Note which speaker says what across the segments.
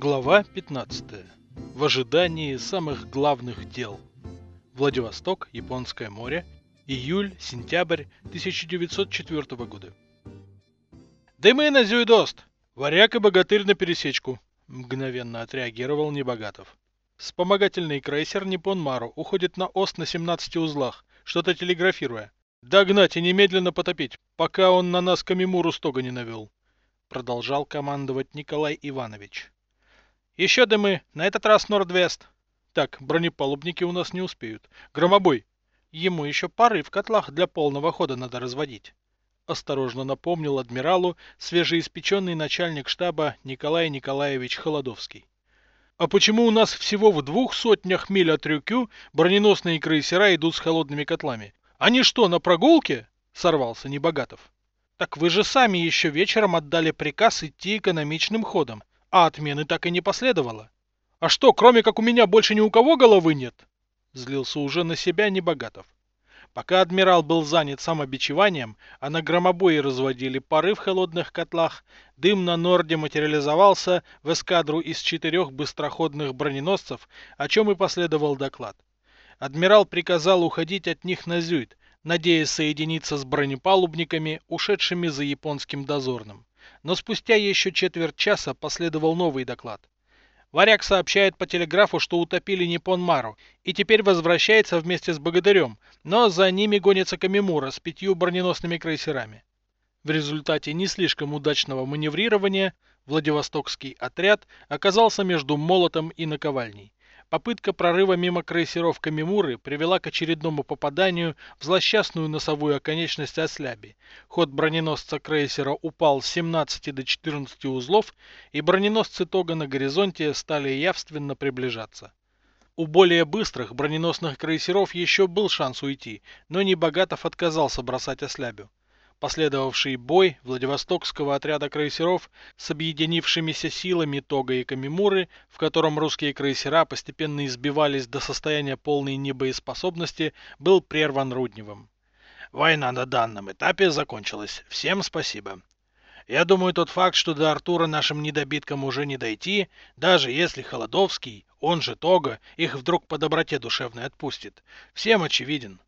Speaker 1: Глава 15. В ожидании самых главных дел. Владивосток, Японское море, июль-сентябрь 1904 года. «Дымы на Зюйдост! Варяг и богатырь на пересечку!» Мгновенно отреагировал Небогатов. Вспомогательный крейсер Ниппон Мару уходит на ост на 17 узлах, что-то телеграфируя. Догнать и немедленно потопить, пока он на нас Камимуру стога не навел. Продолжал командовать Николай Иванович. Еще дымы, на этот раз Нордвест. Так, бронепалубники у нас не успеют. Громобой. Ему еще пары в котлах для полного хода надо разводить. Осторожно напомнил адмиралу свежеиспеченный начальник штаба Николай Николаевич Холодовский. А почему у нас всего в двух сотнях миль от Рюкю броненосные крейсера идут с холодными котлами? Они что, на прогулке? Сорвался Небогатов. Так вы же сами еще вечером отдали приказ идти экономичным ходом, а отмены так и не последовало. А что, кроме как у меня больше ни у кого головы нет? Злился уже на себя Небогатов. Пока адмирал был занят самобичеванием, а на громобое разводили пары в холодных котлах, дым на Норде материализовался в эскадру из четырех быстроходных броненосцев, о чем и последовал доклад. Адмирал приказал уходить от них на Зюит, надеясь соединиться с бронепалубниками, ушедшими за японским дозорным. Но спустя еще четверть часа последовал новый доклад. Варяг сообщает по телеграфу, что утопили Ниппон Мару, и теперь возвращается вместе с Богатырем, но за ними гонится Камимура с пятью броненосными крейсерами. В результате не слишком удачного маневрирования Владивостокский отряд оказался между молотом и наковальней. Попытка прорыва мимо крейсеров Камимуры привела к очередному попаданию в злосчастную носовую оконечность Осляби. Ход броненосца крейсера упал с 17 до 14 узлов, и броненосцы Тога на горизонте стали явственно приближаться. У более быстрых броненосных крейсеров еще был шанс уйти, но Небогатов отказался бросать Ослябю. Последовавший бой Владивостокского отряда крейсеров с объединившимися силами Тога и Камимуры, в котором русские крейсера постепенно избивались до состояния полной небоеспособности, был прерван Рудневым. Война на данном этапе закончилась. Всем спасибо. Я думаю, тот факт, что до Артура нашим недобиткам уже не дойти, даже если Холодовский, он же Тога, их вдруг по доброте душевной отпустит, всем очевиден.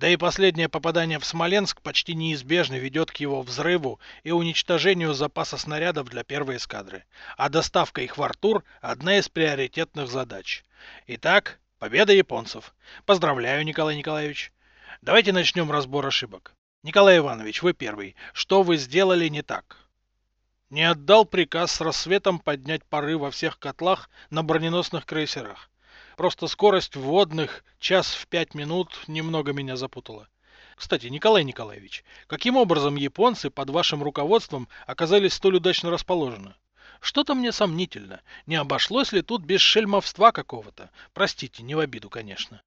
Speaker 1: Да и последнее попадание в Смоленск почти неизбежно ведет к его взрыву и уничтожению запаса снарядов для первой эскадры, а доставка их в Артур – одна из приоритетных задач. Итак, победа японцев. Поздравляю, Николай Николаевич. Давайте начнем разбор ошибок. Николай Иванович, вы первый. Что вы сделали не так? Не отдал приказ с рассветом поднять пары во всех котлах на броненосных крейсерах. Просто скорость вводных час в пять минут немного меня запутала. Кстати, Николай Николаевич, каким образом японцы под вашим руководством оказались столь удачно расположены? Что-то мне сомнительно. Не обошлось ли тут без шельмовства какого-то? Простите, не в обиду, конечно.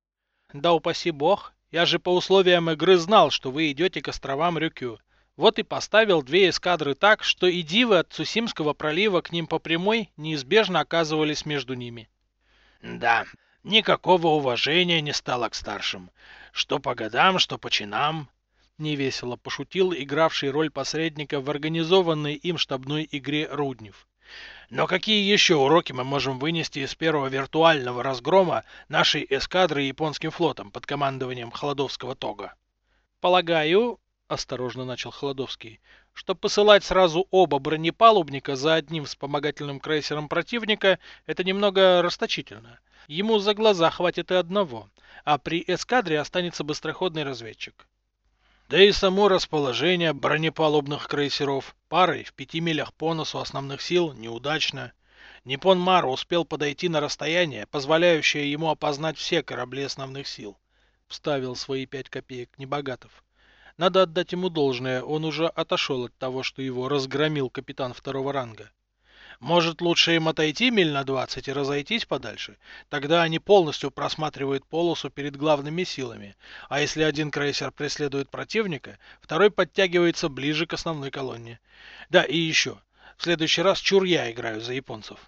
Speaker 1: Да упаси бог. Я же по условиям игры знал, что вы идете к островам Рюкю. Вот и поставил две эскадры так, что и дивы от Цусимского пролива к ним по прямой неизбежно оказывались между ними. Да, Никакого уважения не стало к старшим. Что по годам, что по чинам. Невесело пошутил игравший роль посредника в организованной им штабной игре Руднев. Но какие еще уроки мы можем вынести из первого виртуального разгрома нашей эскадры японским флотом под командованием Холодовского Тога? Полагаю, осторожно начал Холодовский, что посылать сразу оба бронепалубника за одним вспомогательным крейсером противника это немного расточительно. Ему за глаза хватит и одного, а при эскадре останется быстроходный разведчик. Да и само расположение бронепалубных крейсеров парой в пяти милях по носу основных сил неудачно. Ниппон Мару успел подойти на расстояние, позволяющее ему опознать все корабли основных сил. Вставил свои пять копеек Небогатов. Надо отдать ему должное, он уже отошел от того, что его разгромил капитан второго ранга. Может, лучше им отойти миль на 20 и разойтись подальше? Тогда они полностью просматривают полосу перед главными силами. А если один крейсер преследует противника, второй подтягивается ближе к основной колонне. Да, и еще. В следующий раз чур я играю за японцев.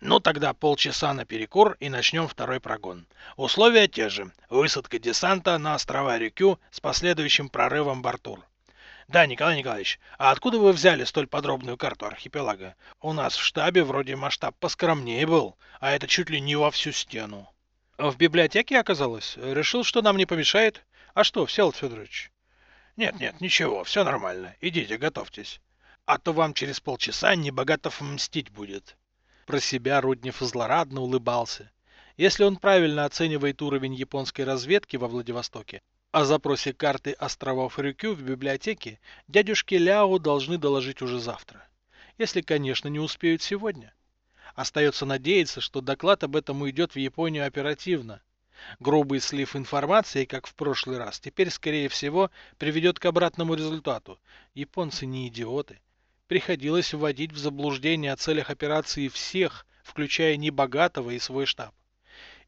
Speaker 1: Ну тогда полчаса на перекур и начнем второй прогон. Условия те же. Высадка десанта на острова Рюкю с последующим прорывом Бартур. Да, Николай Николаевич, а откуда вы взяли столь подробную карту архипелага? У нас в штабе вроде масштаб поскромнее был, а это чуть ли не во всю стену. В библиотеке оказалось. Решил, что нам не помешает. А что, Всеволод Федорович? Нет, нет, ничего, все нормально. Идите, готовьтесь. А то вам через полчаса небогатов мстить будет. Про себя Руднев злорадно улыбался. Если он правильно оценивает уровень японской разведки во Владивостоке, о запросе карты островов Рюкю в библиотеке дядюшки Ляо должны доложить уже завтра. Если, конечно, не успеют сегодня. Остается надеяться, что доклад об этом уйдет в Японию оперативно. Грубый слив информации, как в прошлый раз, теперь, скорее всего, приведет к обратному результату. Японцы не идиоты. Приходилось вводить в заблуждение о целях операции всех, включая небогатого и свой штаб.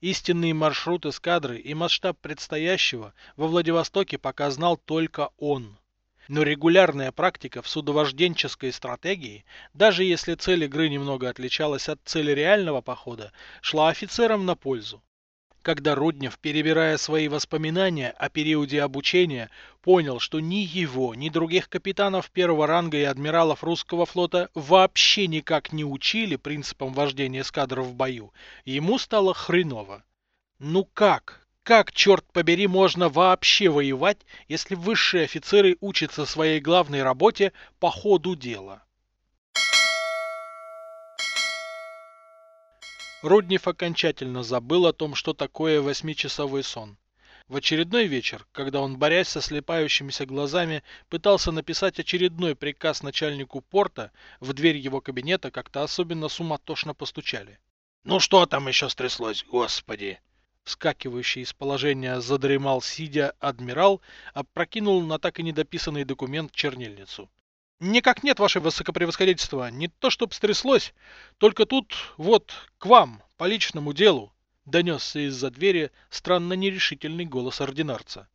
Speaker 1: Истинный маршрут эскадры и масштаб предстоящего во Владивостоке пока знал только он. Но регулярная практика в судовожденческой стратегии, даже если цель игры немного отличалась от цели реального похода, шла офицерам на пользу. Когда Руднев, перебирая свои воспоминания о периоде обучения, понял, что ни его, ни других капитанов первого ранга и адмиралов русского флота вообще никак не учили принципам вождения эскадров в бою, ему стало хреново. Ну как? Как, черт побери, можно вообще воевать, если высшие офицеры учатся своей главной работе по ходу дела? Руднев окончательно забыл о том, что такое восьмичасовой сон. В очередной вечер, когда он, борясь со слепающимися глазами, пытался написать очередной приказ начальнику порта, в дверь его кабинета как-то особенно суматошно постучали. «Ну что там еще стряслось, господи?» Вскакивающий из положения задремал сидя адмирал, опрокинул на так и недописанный документ чернильницу. Никак нет, ваше высокопревосходительство. Не то, чтоб стряслось. Только тут, вот, к вам, по личному делу, донесся из-за двери странно нерешительный голос ординарца.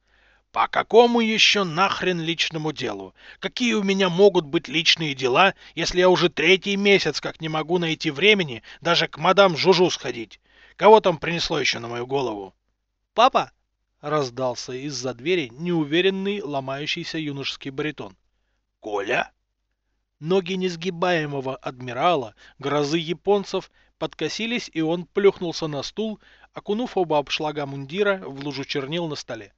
Speaker 1: По какому еще нахрен личному делу? Какие у меня могут быть личные дела, если я уже третий месяц как не могу найти времени даже к мадам Жужу сходить? Кого там принесло еще на мою голову? Папа? Раздался из-за двери неуверенный ломающийся юношеский баритон. Коля? Ноги несгибаемого адмирала, грозы японцев, подкосились, и он плюхнулся на стул, окунув оба обшлага мундира в лужу чернил на столе.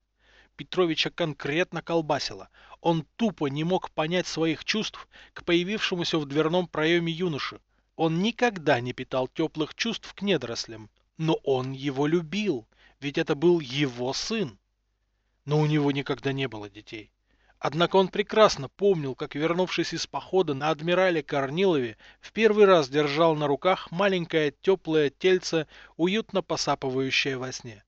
Speaker 1: Петровича конкретно колбасило. Он тупо не мог понять своих чувств к появившемуся в дверном проеме юноше. Он никогда не питал теплых чувств к недорослям. Но он его любил, ведь это был его сын. Но у него никогда не было детей. Однако он прекрасно помнил, как, вернувшись из похода на адмирале Корнилове, в первый раз держал на руках маленькое теплое тельце, уютно посапывающее во сне.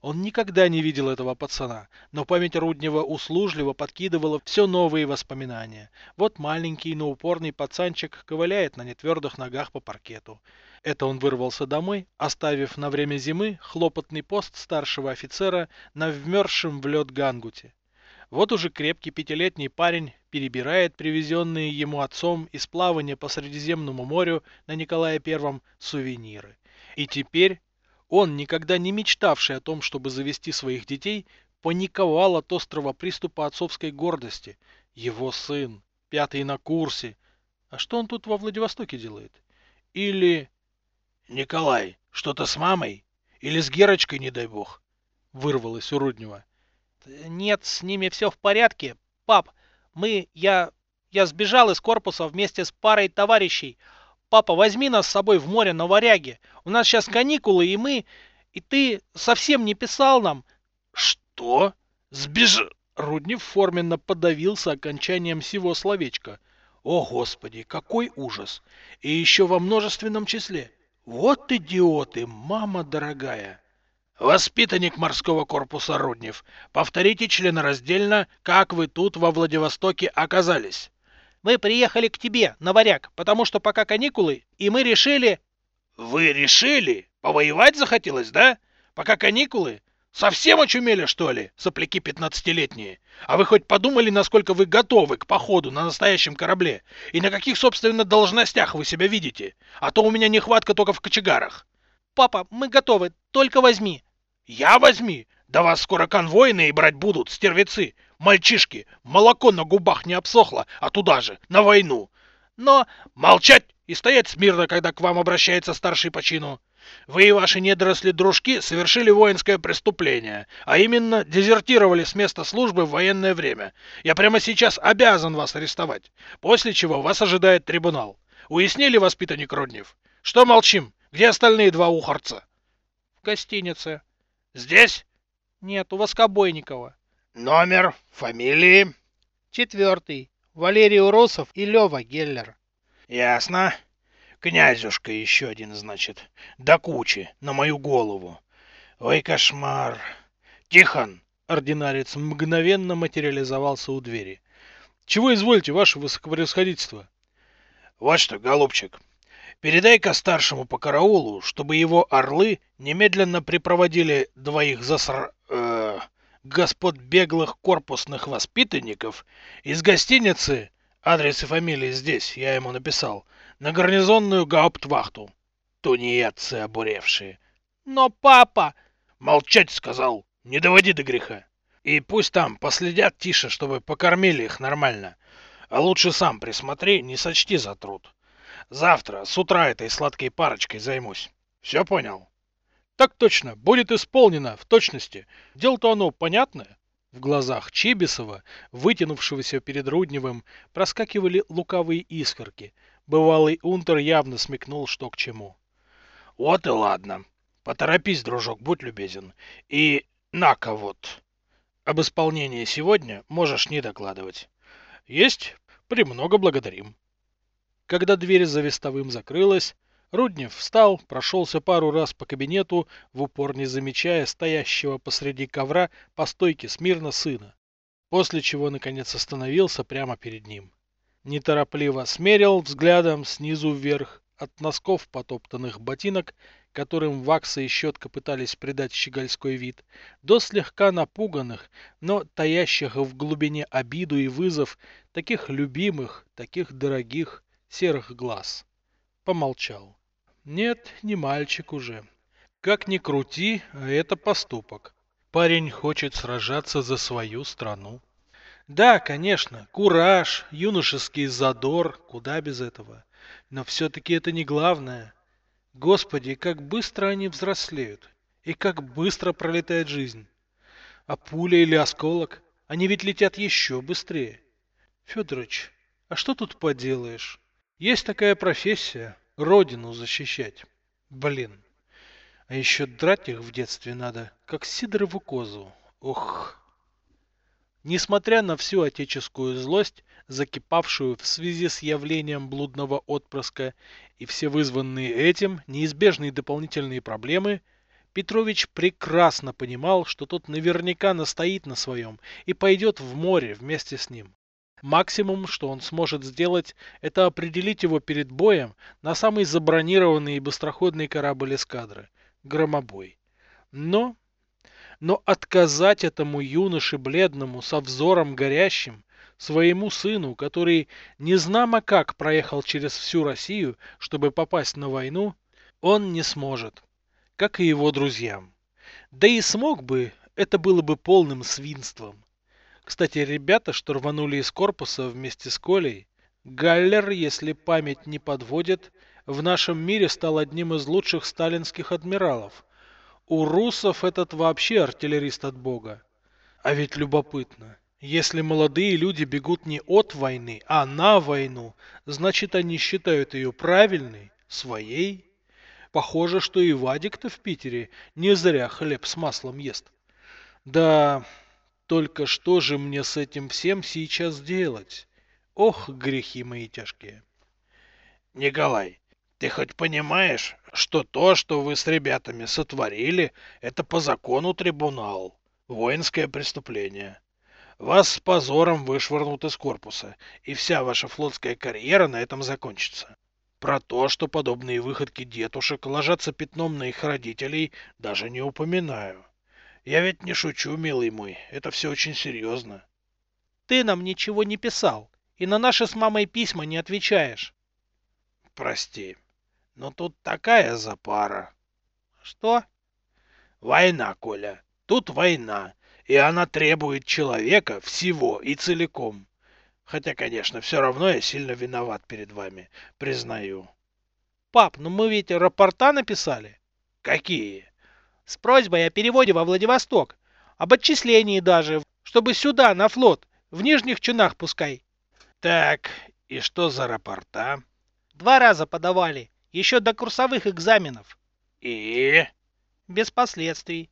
Speaker 1: Он никогда не видел этого пацана, но память Руднева услужливо подкидывала все новые воспоминания. Вот маленький, но упорный пацанчик ковыляет на нетвердых ногах по паркету. Это он вырвался домой, оставив на время зимы хлопотный пост старшего офицера на вмерзшем в лед гангуте. Вот уже крепкий пятилетний парень перебирает привезенные ему отцом из плавания по Средиземному морю на Николая Первом сувениры. И теперь он, никогда не мечтавший о том, чтобы завести своих детей, паниковал от острого приступа отцовской гордости. Его сын, пятый на курсе. А что он тут во Владивостоке делает? Или... Николай, что-то с мамой? Или с Герочкой, не дай бог? Вырвалось у Руднева.
Speaker 2: Нет, с ними все в порядке. Пап, мы... Я... Я сбежал из корпуса вместе с парой товарищей. Папа, возьми нас с собой в море на варяге. У нас сейчас каникулы, и мы... И ты совсем не писал нам.
Speaker 1: Что? Сбеж... Руднев форменно подавился окончанием всего словечка. О, Господи, какой ужас! И еще во множественном числе. Вот идиоты, мама дорогая! Воспитанник морского корпуса Руднев, повторите членораздельно, как вы тут во Владивостоке оказались.
Speaker 2: Мы приехали к тебе, на варяг, потому что пока каникулы, и мы решили...
Speaker 1: Вы решили? Повоевать захотелось, да? Пока каникулы? Совсем очумели, что ли, сопляки пятнадцатилетние? А вы хоть подумали, насколько вы готовы к походу на настоящем корабле? И на каких, собственно, должностях вы себя видите? А то у меня нехватка только в кочегарах.
Speaker 2: Папа, мы готовы, только возьми.
Speaker 1: Я возьми? Да вас скоро конвойные брать будут, стервецы. Мальчишки, молоко на губах не обсохло, а туда же, на войну. Но молчать и стоять смирно, когда к вам обращается старший по чину. Вы и ваши недоросли-дружки совершили воинское преступление, а именно дезертировали с места службы в военное время. Я прямо сейчас обязан вас арестовать, после чего вас ожидает трибунал. Уяснили, воспитанник Руднев? Что молчим? Где остальные два ухарца?
Speaker 2: В гостинице.
Speaker 1: Здесь?
Speaker 2: Нет, у Воскобойникова.
Speaker 1: Номер, фамилии?
Speaker 2: Четвертый. Валерий Уросов и Лева Геллер.
Speaker 1: Ясно. Князюшка еще один, значит. До кучи, на мою голову. Ой, кошмар. Тихон! Ординарец мгновенно материализовался у двери. Чего извольте, ваше высокопревосходительство? Вот что, голубчик, передай-ка старшему по караулу, чтобы его орлы немедленно припроводили двоих заср... Э, господ беглых корпусных воспитанников из гостиницы, адрес и фамилии здесь, я ему написал, на гарнизонную гауптвахту. Тунеядцы обуревшие.
Speaker 2: Но папа...
Speaker 1: Молчать сказал, не доводи до греха. И пусть там последят тише, чтобы покормили их нормально. А лучше сам присмотри, не сочти за труд. Завтра с утра этой сладкой парочкой займусь. Все понял? Так точно, будет исполнено, в точности. Дело-то оно понятное. В глазах Чибисова, вытянувшегося перед Рудневым, проскакивали лукавые искорки. Бывалый унтер явно смекнул, что к чему. Вот и ладно. Поторопись, дружок, будь любезен. И на-ка вот. Об исполнении сегодня можешь не докладывать. Есть? Премного благодарим. Когда дверь за вестовым закрылась, Руднев встал, прошелся пару раз по кабинету, в упор не замечая стоящего посреди ковра по стойке смирно сына, после чего наконец остановился прямо перед ним. Неторопливо смерил взглядом снизу вверх от носков потоптанных ботинок, которым вакса и щетка пытались придать щегольской вид, до слегка напуганных, но таящих в глубине обиду и вызов таких любимых, таких дорогих серых глаз. Помолчал. Нет, не мальчик уже. Как ни крути, а это поступок. Парень хочет сражаться за свою страну. Да, конечно, кураж, юношеский задор, куда без этого. Но все-таки это не главное. Господи, как быстро они взрослеют. И как быстро пролетает жизнь. А пуля или осколок, они ведь летят еще быстрее. Федорович, а что тут поделаешь? Есть такая профессия — родину защищать. Блин. А еще драть их в детстве надо, как Сидорову козу. Ох. Несмотря на всю отеческую злость, закипавшую в связи с явлением блудного отпрыска и все вызванные этим неизбежные дополнительные проблемы, Петрович прекрасно понимал, что тот наверняка настоит на своем и пойдет в море вместе с ним. Максимум, что он сможет сделать, это определить его перед боем на самый забронированный и быстроходный корабль эскадры – громобой. Но но отказать этому юноше бледному со взором горящим, своему сыну, который незнамо как проехал через всю Россию, чтобы попасть на войну, он не сможет, как и его друзьям. Да и смог бы, это было бы полным свинством. Кстати, ребята, что рванули из корпуса вместе с Колей, Галлер, если память не подводит, в нашем мире стал одним из лучших сталинских адмиралов, у русов этот вообще артиллерист от бога. А ведь любопытно. Если молодые люди бегут не от войны, а на войну, значит они считают ее правильной, своей. Похоже, что и Вадик-то в Питере не зря хлеб с маслом ест. Да, только что же мне с этим всем сейчас делать? Ох, грехи мои тяжкие. Николай, ты хоть понимаешь, что то, что вы с ребятами сотворили, это по закону трибунал, воинское преступление. Вас с позором вышвырнут из корпуса, и вся ваша флотская карьера на этом закончится. Про то, что подобные выходки детушек ложатся пятном на их родителей, даже не упоминаю. Я ведь не шучу, милый мой, это все очень серьезно.
Speaker 2: Ты нам ничего не писал, и на наши с мамой письма не отвечаешь.
Speaker 1: Прости. Но тут такая запара.
Speaker 2: Что?
Speaker 1: Война, Коля. Тут война.
Speaker 3: и она требует человека всего и целиком. Хотя, конечно, все равно я сильно виноват перед вами, признаю.
Speaker 2: Пап, ну мы ведь рапорта написали.
Speaker 3: Какие?
Speaker 2: С просьбой о переводе во Владивосток. Об отчислении даже, чтобы сюда, на флот, в нижних чинах пускай.
Speaker 3: Так, и что за рапорта?
Speaker 2: Два раза подавали, еще до курсовых экзаменов.
Speaker 3: И?
Speaker 2: Без последствий.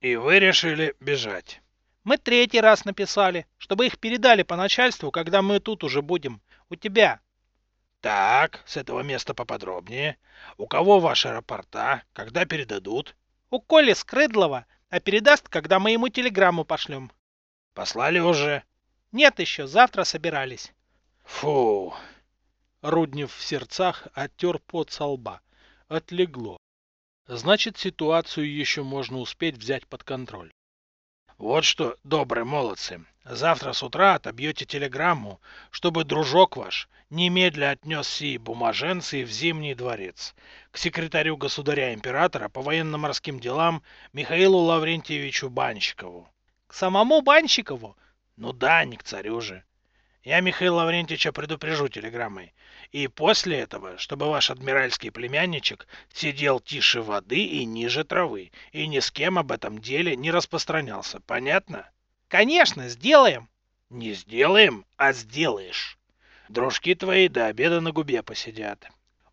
Speaker 3: И вы решили бежать?
Speaker 2: Мы третий раз написали, чтобы их передали по начальству, когда мы тут уже будем. У тебя.
Speaker 3: Так, с этого места поподробнее. У кого ваши рапорта? Когда передадут?
Speaker 2: У Коли Скрыдлова, а передаст, когда мы ему телеграмму пошлем.
Speaker 3: Послали уже?
Speaker 2: Нет еще, завтра собирались.
Speaker 3: Фу.
Speaker 1: Руднев в сердцах оттер пот со лба. Отлегло. Значит, ситуацию еще можно успеть взять под контроль.
Speaker 3: Вот что, добрые молодцы, завтра с утра отобьете телеграмму, чтобы дружок ваш немедля отнес сии бумаженцы в Зимний дворец к секретарю государя-императора по военно-морским делам Михаилу Лаврентьевичу Банщикову.
Speaker 2: К самому Банщикову?
Speaker 3: Ну да, не к царю же. Я Михаила Лаврентьевича предупрежу телеграммой. И после этого, чтобы ваш адмиральский племянничек сидел тише воды и ниже травы, и ни с кем об этом деле не распространялся. Понятно?
Speaker 2: Конечно, сделаем.
Speaker 3: Не сделаем, а сделаешь. Дружки твои до обеда на губе посидят.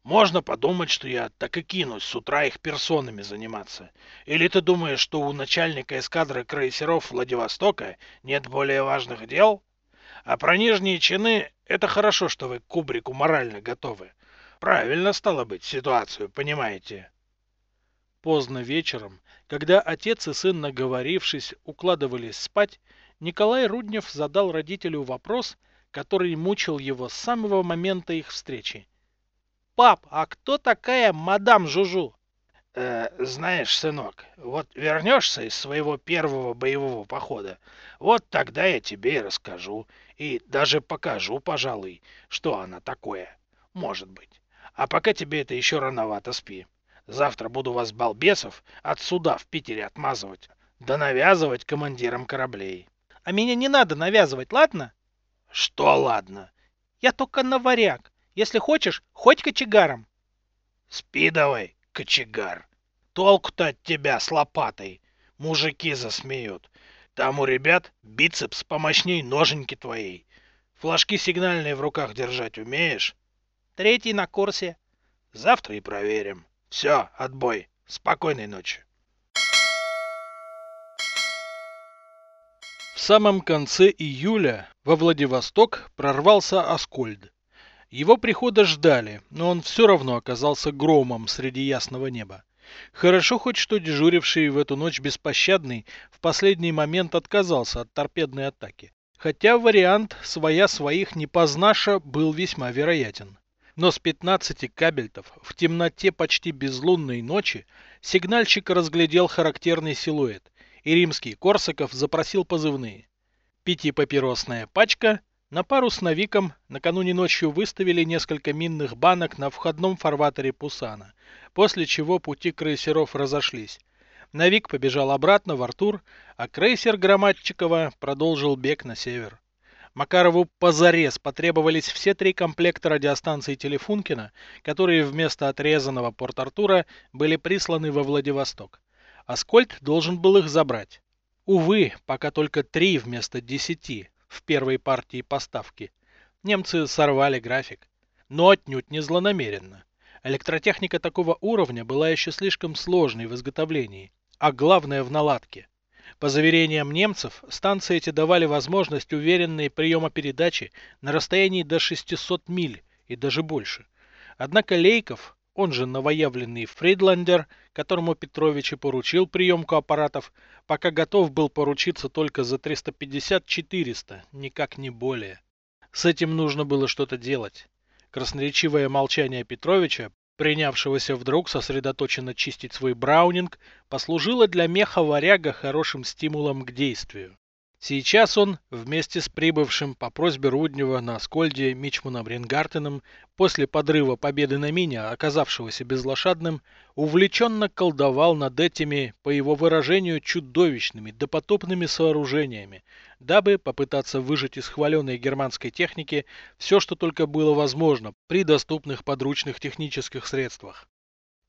Speaker 3: Можно подумать, что я так и кинусь с утра их персонами заниматься. Или ты думаешь, что у начальника эскадры крейсеров Владивостока нет более важных дел? А про нижние чины — это хорошо, что вы к кубрику морально готовы. Правильно, стало быть, ситуацию, понимаете?
Speaker 1: Поздно вечером, когда отец и сын, наговорившись, укладывались спать, Николай Руднев задал родителю вопрос, который мучил его с самого момента их встречи.
Speaker 2: «Пап, а кто такая мадам Жужу?»
Speaker 3: Э, знаешь, сынок, вот вернешься из своего первого боевого похода, вот тогда я тебе и расскажу, и даже покажу, пожалуй, что она такое. Может быть. А пока тебе это еще рановато спи. Завтра буду вас, балбесов, от суда в Питере отмазывать, да навязывать командирам кораблей.
Speaker 2: А меня не надо навязывать, ладно?
Speaker 3: Что ладно?
Speaker 2: Я только наваряг. Если хочешь, хоть кочегаром.
Speaker 3: Спи давай, кочегар. Толку-то от тебя с лопатой. Мужики засмеют. Там у ребят бицепс помощней ноженьки твоей. Флажки сигнальные в руках держать умеешь?
Speaker 2: Третий на курсе.
Speaker 3: Завтра и проверим. Все, отбой. Спокойной ночи.
Speaker 1: В самом конце июля во Владивосток прорвался Аскольд. Его прихода ждали, но он все равно оказался громом среди ясного неба. Хорошо хоть что дежуривший в эту ночь беспощадный в последний момент отказался от торпедной атаки. Хотя вариант «своя своих не познаша» был весьма вероятен. Но с 15 кабельтов в темноте почти безлунной ночи сигнальщик разглядел характерный силуэт, и римский Корсаков запросил позывные. Пятипапиросная пачка на пару с Навиком накануне ночью выставили несколько минных банок на входном фарватере Пусана, после чего пути крейсеров разошлись. Навик побежал обратно в Артур, а крейсер Громадчикова продолжил бег на север. Макарову позарез потребовались все три комплекта радиостанций Телефункина, которые вместо отрезанного Порт-Артура были присланы во Владивосток. Аскольд должен был их забрать. Увы, пока только три вместо десяти, в первой партии поставки. Немцы сорвали график, но отнюдь не злонамеренно. Электротехника такого уровня была еще слишком сложной в изготовлении, а главное в наладке. По заверениям немцев, станции эти давали возможность уверенной приема передачи на расстоянии до 600 миль и даже больше. Однако Лейков, он же новоявленный Фридландер, которому Петрович и поручил приемку аппаратов, пока готов был поручиться только за 350-400, никак не более. С этим нужно было что-то делать. Красноречивое молчание Петровича, принявшегося вдруг сосредоточенно чистить свой браунинг, послужило для меха варяга хорошим стимулом к действию. Сейчас он, вместе с прибывшим по просьбе Руднева на Скольде Мичманом Ренгартеном, после подрыва победы на мине, оказавшегося безлошадным, увлеченно колдовал над этими, по его выражению, чудовищными, допотопными сооружениями, дабы попытаться выжать из хваленной германской техники все, что только было возможно при доступных подручных технических средствах.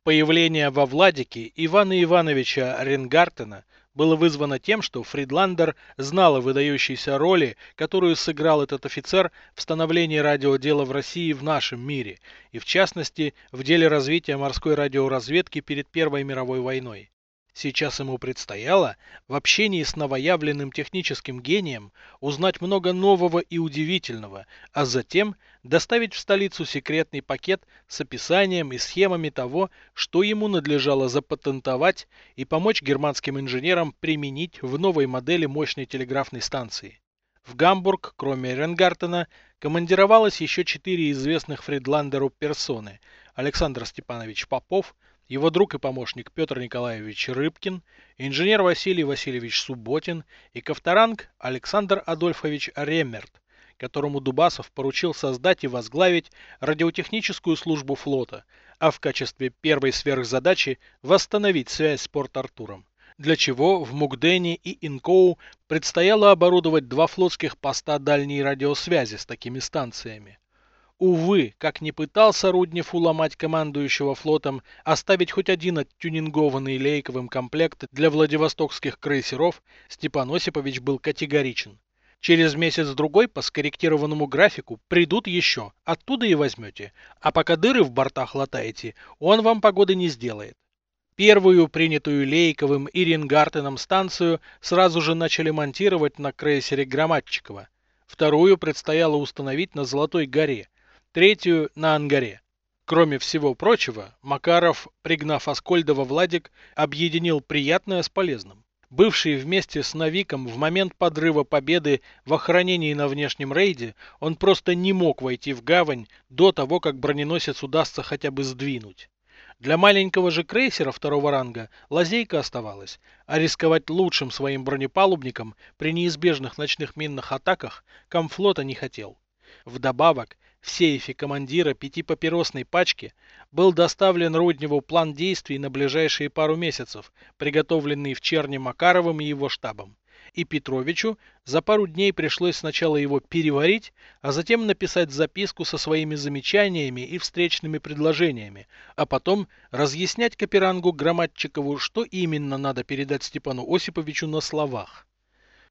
Speaker 1: Появление во Владике Ивана Ивановича Ренгартена – было вызвано тем, что Фридландер знал о выдающейся роли, которую сыграл этот офицер в становлении радиодела в России в нашем мире, и в частности в деле развития морской радиоразведки перед Первой мировой войной. Сейчас ему предстояло в общении с новоявленным техническим гением узнать много нового и удивительного, а затем доставить в столицу секретный пакет с описанием и схемами того, что ему надлежало запатентовать и помочь германским инженерам применить в новой модели мощной телеграфной станции. В Гамбург, кроме Ренгартена, командировалось еще четыре известных Фридландеру персоны – Александр Степанович Попов – его друг и помощник Петр Николаевич Рыбкин, инженер Василий Васильевич Субботин и ковторанг Александр Адольфович Реммерт, которому Дубасов поручил создать и возглавить радиотехническую службу флота, а в качестве первой сверхзадачи восстановить связь с Порт-Артуром для чего в Мукдене и Инкоу предстояло оборудовать два флотских поста дальней радиосвязи с такими станциями. Увы, как ни пытался Руднев уломать командующего флотом оставить хоть один оттюнингованный лейковым комплект для владивостокских крейсеров, Степан Осипович был категоричен. Через месяц-другой по скорректированному графику придут еще, оттуда и возьмете. А пока дыры в бортах латаете, он вам погоды не сделает. Первую принятую Лейковым и Ренгартеном станцию сразу же начали монтировать на крейсере Громадчикова. Вторую предстояло установить на Золотой горе – третью на ангаре. Кроме всего прочего, Макаров, пригнав Аскольдова Владик, объединил приятное с полезным. Бывший вместе с Навиком в момент подрыва победы в охранении на внешнем рейде, он просто не мог войти в гавань до того, как броненосец удастся хотя бы сдвинуть. Для маленького же крейсера второго ранга лазейка оставалась, а рисковать лучшим своим бронепалубником при неизбежных ночных минных атаках Комфлота не хотел. Вдобавок, в сейфе командира пятипапиросной пачки был доставлен Рудневу план действий на ближайшие пару месяцев, приготовленный в Черне Макаровым и его штабом. И Петровичу за пару дней пришлось сначала его переварить, а затем написать записку со своими замечаниями и встречными предложениями, а потом разъяснять Каперангу Громадчикову, что именно надо передать Степану Осиповичу на словах.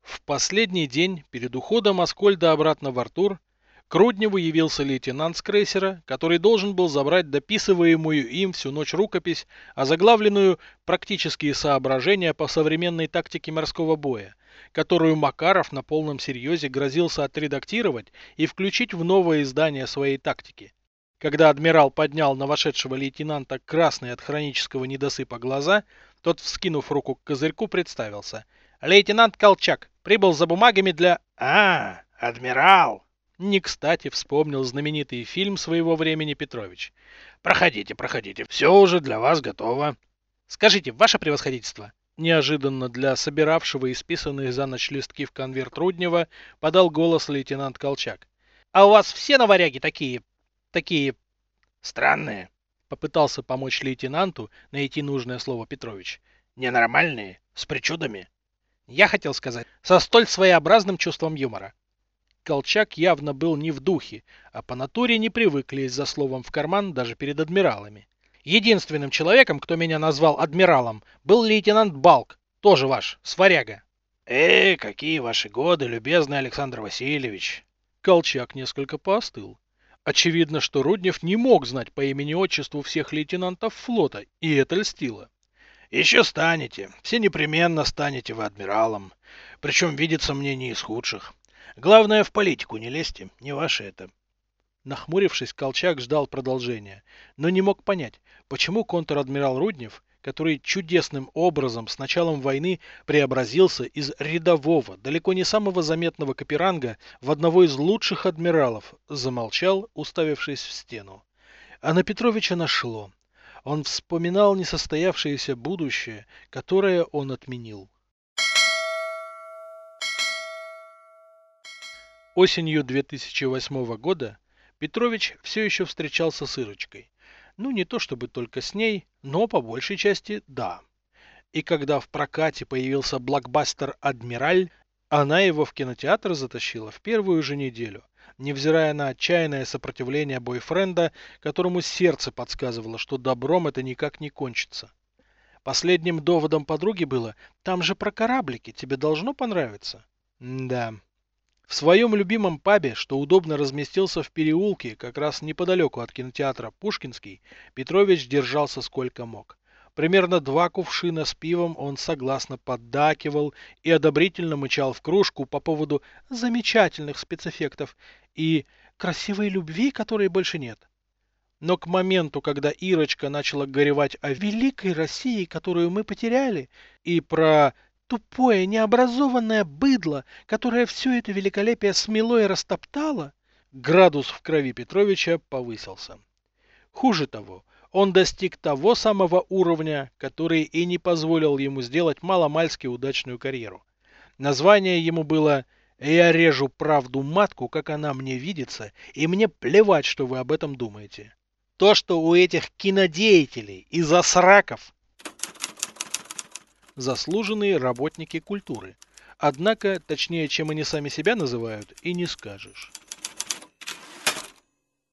Speaker 1: В последний день перед уходом Аскольда обратно в Артур к Рудневу явился лейтенант с крейсера, который должен был забрать дописываемую им всю ночь рукопись, озаглавленную «Практические соображения по современной тактике морского боя», которую Макаров на полном серьезе грозился отредактировать и включить в новое издание своей тактики. Когда адмирал поднял на вошедшего лейтенанта красные от хронического недосыпа глаза, тот, вскинув руку к козырьку, представился. «Лейтенант Колчак, прибыл за бумагами для...»
Speaker 3: «А, адмирал!»
Speaker 1: Не кстати вспомнил знаменитый фильм своего времени Петрович.
Speaker 3: «Проходите, проходите, все уже для вас готово».
Speaker 2: «Скажите, ваше превосходительство!»
Speaker 1: Неожиданно для собиравшего исписанные за ночь листки в конверт Руднева подал голос лейтенант Колчак.
Speaker 2: «А у вас все новаряги такие... такие...»
Speaker 3: «Странные», —
Speaker 1: попытался помочь лейтенанту найти нужное слово Петрович.
Speaker 3: «Ненормальные, с причудами».
Speaker 2: Я хотел сказать, со столь своеобразным чувством юмора.
Speaker 1: Колчак явно был не в духе, а по натуре не привык лезть за словом в карман даже перед адмиралами.
Speaker 2: Единственным человеком, кто меня назвал адмиралом, был лейтенант Балк, тоже ваш, сваряга.
Speaker 3: Э, какие ваши годы, любезный Александр Васильевич.
Speaker 1: Колчак несколько поостыл. Очевидно, что Руднев не мог знать по имени-отчеству всех лейтенантов флота, и это льстило.
Speaker 3: Еще станете, все непременно станете вы адмиралом. Причем видится мне не из худших. Главное, в политику не лезьте, не ваше это.
Speaker 1: Нахмурившись, Колчак ждал продолжения, но не мог понять, почему контр-адмирал Руднев, который чудесным образом с началом войны преобразился из рядового, далеко не самого заметного каперанга в одного из лучших адмиралов, замолчал, уставившись в стену. А на Петровича нашло. Он вспоминал несостоявшееся будущее, которое он отменил. Осенью 2008 года Петрович все еще встречался с Ирочкой. Ну, не то чтобы только с ней, но по большей части да. И когда в прокате появился блокбастер «Адмираль», она его в кинотеатр затащила в первую же неделю, невзирая на отчаянное сопротивление бойфренда, которому сердце подсказывало, что добром это никак не кончится. Последним доводом подруги было «Там же про кораблики, тебе должно понравиться». Да. В своем любимом пабе, что удобно разместился в переулке, как раз неподалеку от кинотеатра Пушкинский, Петрович держался сколько мог. Примерно два кувшина с пивом он согласно поддакивал и одобрительно мычал в кружку по поводу замечательных спецэффектов и красивой любви, которой больше нет. Но к моменту, когда Ирочка начала горевать о великой России, которую мы потеряли, и про тупое, необразованное быдло, которое все это великолепие смело и растоптало, градус в крови Петровича повысился. Хуже того, он достиг того самого уровня, который и не позволил ему сделать маломальски удачную карьеру. Название ему было «Я режу правду матку, как она мне видится, и мне плевать, что вы об этом думаете». То, что у этих кинодеятелей и засраков заслуженные работники культуры. Однако, точнее, чем они сами себя называют, и не скажешь.